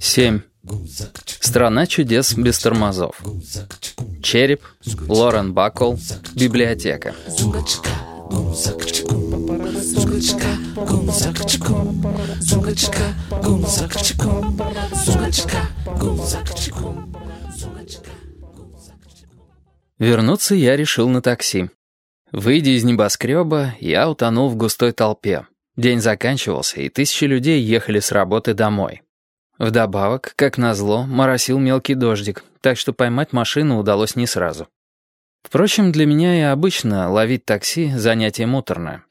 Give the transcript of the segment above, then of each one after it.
7. Страна чудес без тормозов. Череп, Лорен Баккол, библиотека. Вернуться я решил на такси. Выйдя из небоскреба, я утонул в густой толпе. День заканчивался, и тысячи людей ехали с работы домой. Вдобавок, как назло, моросил мелкий дождик, так что поймать машину удалось не сразу. Впрочем, для меня и обычно ловить такси — занятие муторное.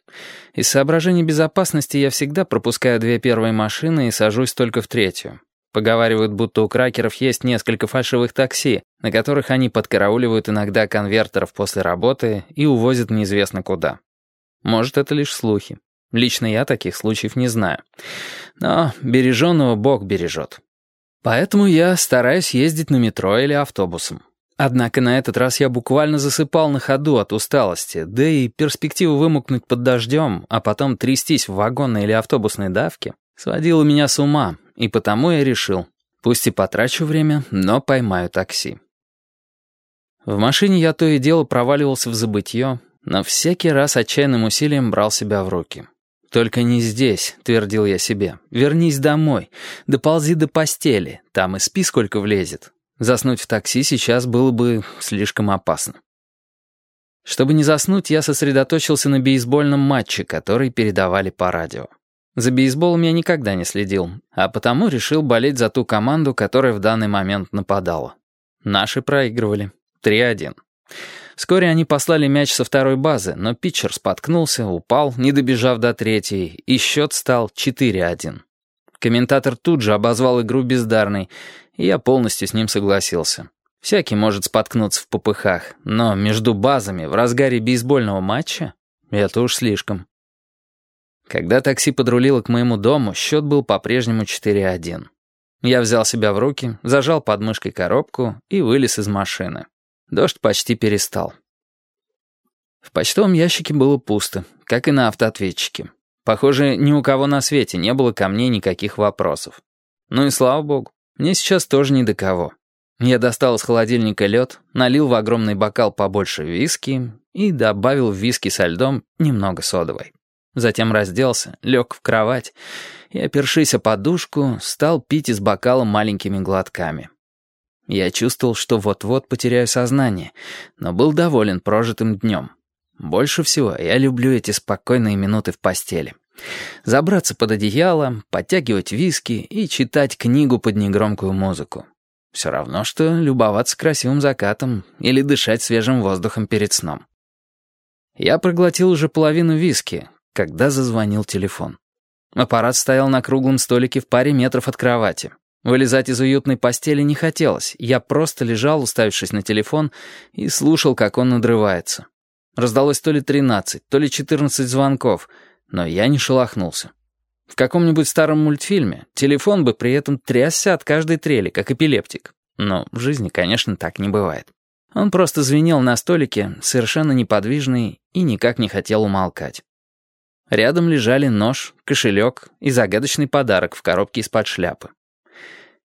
Из соображений безопасности я всегда пропускаю две первые машины и сажусь только в третью. Поговаривают, будто у кракеров есть несколько фальшивых такси, на которых они подкарауливают иногда конвертеров после работы и увозят неизвестно куда. Может, это лишь слухи. Лично я таких случаев не знаю. Но береженного Бог бережет. Поэтому я стараюсь ездить на метро или автобусом. Однако на этот раз я буквально засыпал на ходу от усталости, да и перспектива вымокнуть под дождем, а потом трястись в вагонной или автобусной давке, сводила меня с ума, и потому я решил, пусть и потрачу время, но поймаю такси. В машине я то и дело проваливался в забытье, но всякий раз отчаянным усилием брал себя в руки. «Только не здесь», — твердил я себе. «Вернись домой. Доползи до постели. Там и спи, сколько влезет. Заснуть в такси сейчас было бы слишком опасно». Чтобы не заснуть, я сосредоточился на бейсбольном матче, который передавали по радио. За бейсболом я никогда не следил, а потому решил болеть за ту команду, которая в данный момент нападала. Наши проигрывали. 3-1. Вскоре они послали мяч со второй базы, но питчер споткнулся, упал, не добежав до третьей, и счет стал 4-1. Комментатор тут же обозвал игру бездарной, и я полностью с ним согласился. Всякий может споткнуться в попыхах, но между базами в разгаре бейсбольного матча это уж слишком. Когда такси подрулило к моему дому, счет был по-прежнему 4-1. Я взял себя в руки, зажал под мышкой коробку и вылез из машины. Дождь почти перестал. В почтовом ящике было пусто, как и на автоответчике. Похоже, ни у кого на свете не было ко мне никаких вопросов. Ну и слава богу, мне сейчас тоже ни до кого. Я достал из холодильника лед, налил в огромный бокал побольше виски и добавил в виски со льдом немного содовой. Затем разделся, лег в кровать и, опершись о подушку, стал пить из бокала маленькими глотками. Я чувствовал, что вот-вот потеряю сознание, но был доволен прожитым днем. Больше всего я люблю эти спокойные минуты в постели. Забраться под одеяло, подтягивать виски и читать книгу под негромкую музыку. Все равно, что любоваться красивым закатом или дышать свежим воздухом перед сном. Я проглотил уже половину виски, когда зазвонил телефон. Аппарат стоял на круглом столике в паре метров от кровати. Вылезать из уютной постели не хотелось. Я просто лежал, уставившись на телефон, и слушал, как он надрывается. Раздалось то ли 13, то ли 14 звонков, но я не шелохнулся. В каком-нибудь старом мультфильме телефон бы при этом трясся от каждой трели, как эпилептик. Но в жизни, конечно, так не бывает. Он просто звенел на столике, совершенно неподвижный, и никак не хотел умолкать. Рядом лежали нож, кошелек и загадочный подарок в коробке из-под шляпы.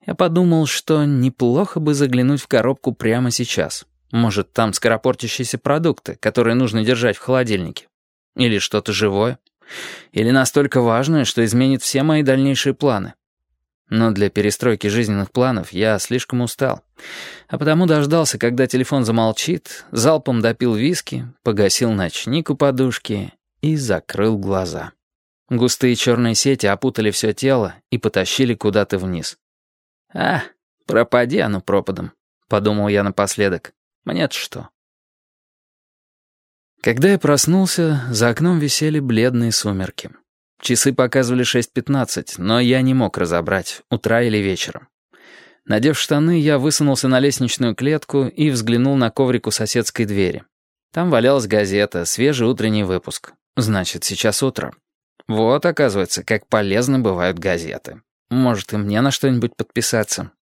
Я подумал, что неплохо бы заглянуть в коробку прямо сейчас. Может, там скоропортящиеся продукты, которые нужно держать в холодильнике. Или что-то живое. Или настолько важное, что изменит все мои дальнейшие планы. Но для перестройки жизненных планов я слишком устал. А потому дождался, когда телефон замолчит, залпом допил виски, погасил ночник у подушки и закрыл глаза. Густые черные сети опутали все тело и потащили куда-то вниз. «А, пропади оно пропадом», — подумал я напоследок. «Мне-то что?» Когда я проснулся, за окном висели бледные сумерки. Часы показывали 6.15, но я не мог разобрать, утра или вечером. Надев штаны, я высунулся на лестничную клетку и взглянул на коврик у соседской двери. Там валялась газета, свежий утренний выпуск. Значит, сейчас утро. Вот, оказывается, как полезны бывают газеты. Может, и мне на что-нибудь подписаться.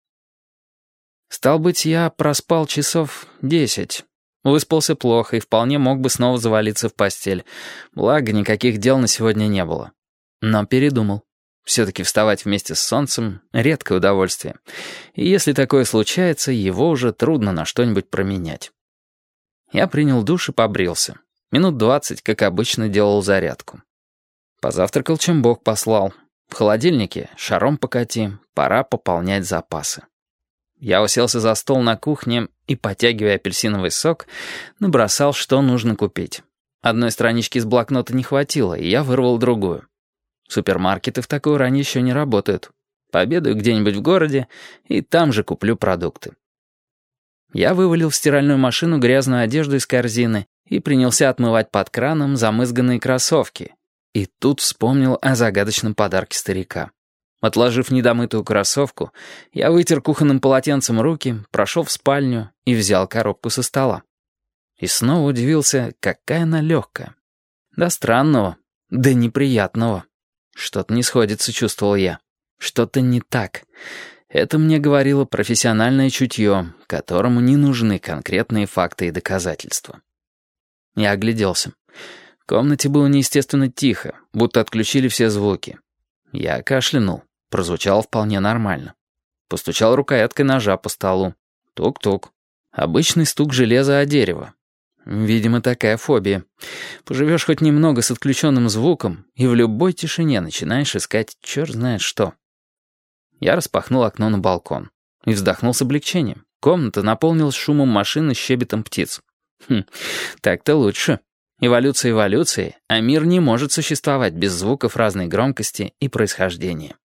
Стал быть, я проспал часов десять. Выспался плохо и вполне мог бы снова завалиться в постель. Благо, никаких дел на сегодня не было. Но передумал. Все-таки вставать вместе с солнцем — редкое удовольствие. И если такое случается, его уже трудно на что-нибудь променять. Я принял душ и побрился. Минут двадцать, как обычно, делал зарядку. Позавтракал, чем Бог послал. В холодильнике шаром покати, пора пополнять запасы. Я уселся за стол на кухне и, потягивая апельсиновый сок, набросал, что нужно купить. Одной странички из блокнота не хватило, и я вырвал другую. Супермаркеты в такую рань еще не работают. Пообедаю где-нибудь в городе, и там же куплю продукты. Я вывалил в стиральную машину грязную одежду из корзины и принялся отмывать под краном замызганные кроссовки. И тут вспомнил о загадочном подарке старика. Отложив недомытую кроссовку, я вытер кухонным полотенцем руки, прошел в спальню и взял коробку со стола. И снова удивился, какая она легкая. Да странного, да неприятного. Что-то не сходится, чувствовал я. Что-то не так. Это мне говорило профессиональное чутье, которому не нужны конкретные факты и доказательства. Я огляделся. В комнате было неестественно тихо, будто отключили все звуки. Я кашлянул. Прозвучало вполне нормально. Постучал рукояткой ножа по столу. Тук-тук. Обычный стук железа о дерево. Видимо, такая фобия. Поживешь хоть немного с отключенным звуком, и в любой тишине начинаешь искать черт знает что. Я распахнул окно на балкон и вздохнул с облегчением. Комната наполнилась шумом машин и щебетом птиц. Хм, так-то лучше. Эволюция эволюции, а мир не может существовать без звуков разной громкости и происхождения.